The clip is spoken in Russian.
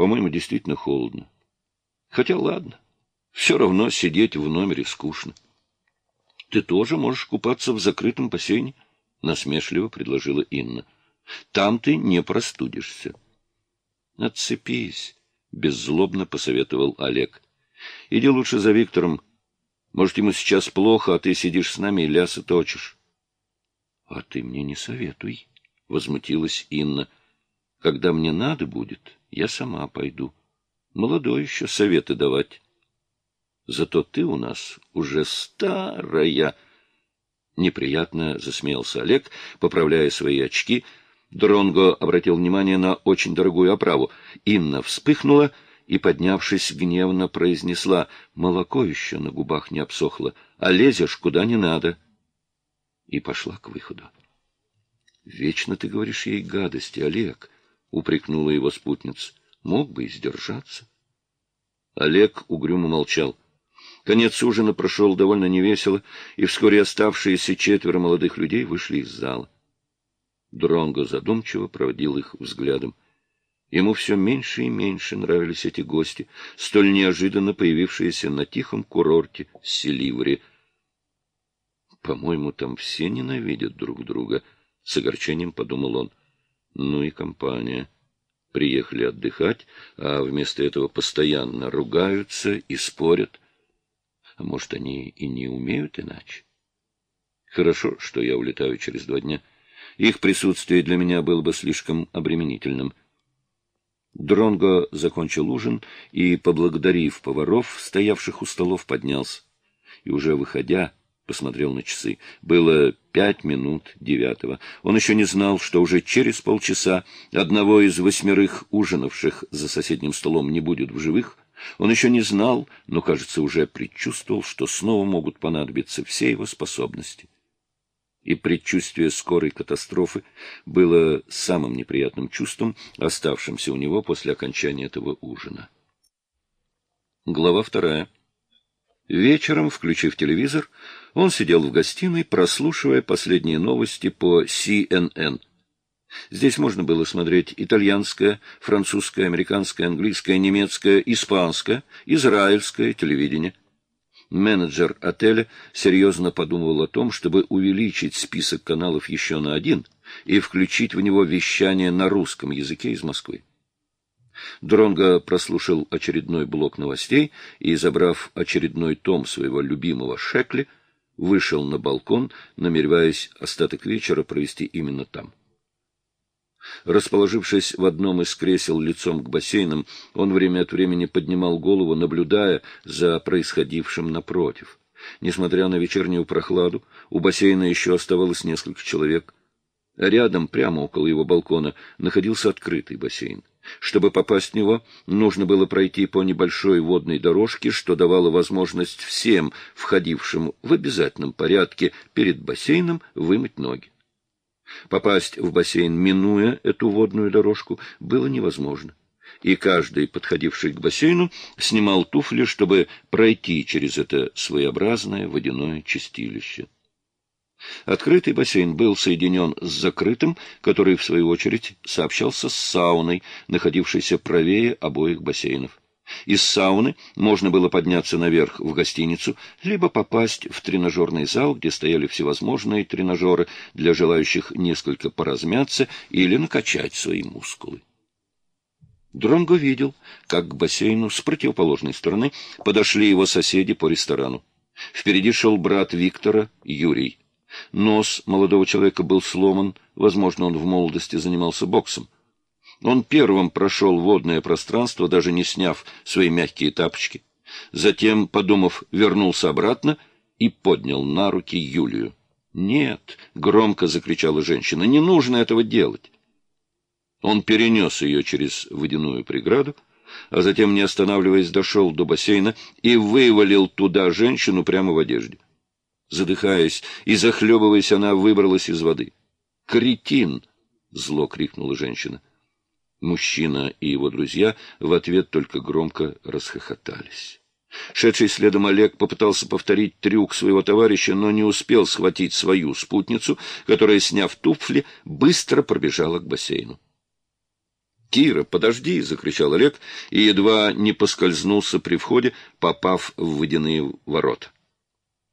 По-моему, действительно холодно. Хотя ладно, все равно сидеть в номере скучно. Ты тоже можешь купаться в закрытом бассейне, — насмешливо предложила Инна. Там ты не простудишься. Отцепись, — беззлобно посоветовал Олег. Иди лучше за Виктором. Может, ему сейчас плохо, а ты сидишь с нами и лясы точишь. — А ты мне не советуй, — возмутилась Инна. — Когда мне надо будет, я сама пойду. Молодой еще советы давать. Зато ты у нас уже старая. Неприятно засмеялся Олег, поправляя свои очки. Дронго обратил внимание на очень дорогую оправу. Инна вспыхнула и, поднявшись, гневно произнесла, молоко еще на губах не обсохло, а лезешь куда не надо. И пошла к выходу. — Вечно ты говоришь ей гадости, Олег, — упрекнула его спутница. — Мог бы и сдержаться. Олег угрюмо молчал. Конец ужина прошел довольно невесело, и вскоре оставшиеся четверо молодых людей вышли из зала. Дронго задумчиво проводил их взглядом. Ему все меньше и меньше нравились эти гости, столь неожиданно появившиеся на тихом курорте Селиври. «По-моему, там все ненавидят друг друга», — с огорчением подумал он. «Ну и компания. Приехали отдыхать, а вместо этого постоянно ругаются и спорят. А может, они и не умеют иначе? Хорошо, что я улетаю через два дня». Их присутствие для меня было бы слишком обременительным. Дронго закончил ужин и, поблагодарив поваров, стоявших у столов, поднялся. И уже выходя, посмотрел на часы. Было пять минут девятого. Он еще не знал, что уже через полчаса одного из восьмерых ужинавших за соседним столом не будет в живых. Он еще не знал, но, кажется, уже предчувствовал, что снова могут понадобиться все его способности и предчувствие скорой катастрофы было самым неприятным чувством, оставшимся у него после окончания этого ужина. Глава вторая. Вечером, включив телевизор, он сидел в гостиной, прослушивая последние новости по CNN. Здесь можно было смотреть итальянское, французское, американское, английское, немецкое, испанское, израильское телевидение менеджер отеля серьезно подумывал о том, чтобы увеличить список каналов еще на один и включить в него вещание на русском языке из Москвы. Дронго прослушал очередной блок новостей и, забрав очередной том своего любимого Шекли, вышел на балкон, намереваясь остаток вечера провести именно там. Расположившись в одном из кресел лицом к бассейнам, он время от времени поднимал голову, наблюдая за происходившим напротив. Несмотря на вечернюю прохладу, у бассейна еще оставалось несколько человек. Рядом, прямо около его балкона, находился открытый бассейн. Чтобы попасть в него, нужно было пройти по небольшой водной дорожке, что давало возможность всем, входившим в обязательном порядке перед бассейном, вымыть ноги. Попасть в бассейн, минуя эту водную дорожку, было невозможно. И каждый, подходивший к бассейну, снимал туфли, чтобы пройти через это своеобразное водяное чистилище. Открытый бассейн был соединен с закрытым, который, в свою очередь, сообщался с сауной, находившейся правее обоих бассейнов. Из сауны можно было подняться наверх в гостиницу, либо попасть в тренажерный зал, где стояли всевозможные тренажеры для желающих несколько поразмяться или накачать свои мускулы. Дронго видел, как к бассейну с противоположной стороны подошли его соседи по ресторану. Впереди шел брат Виктора, Юрий. Нос молодого человека был сломан, возможно, он в молодости занимался боксом. Он первым прошел водное пространство, даже не сняв свои мягкие тапочки. Затем, подумав, вернулся обратно и поднял на руки Юлию. «Нет!» — громко закричала женщина. «Не нужно этого делать!» Он перенес ее через водяную преграду, а затем, не останавливаясь, дошел до бассейна и вывалил туда женщину прямо в одежде. Задыхаясь и захлебываясь, она выбралась из воды. «Кретин!» — зло крикнула женщина. Мужчина и его друзья в ответ только громко расхохотались. Шедший следом Олег попытался повторить трюк своего товарища, но не успел схватить свою спутницу, которая, сняв туфли, быстро пробежала к бассейну. «Кира, подожди!» — закричал Олег и едва не поскользнулся при входе, попав в водяные ворота.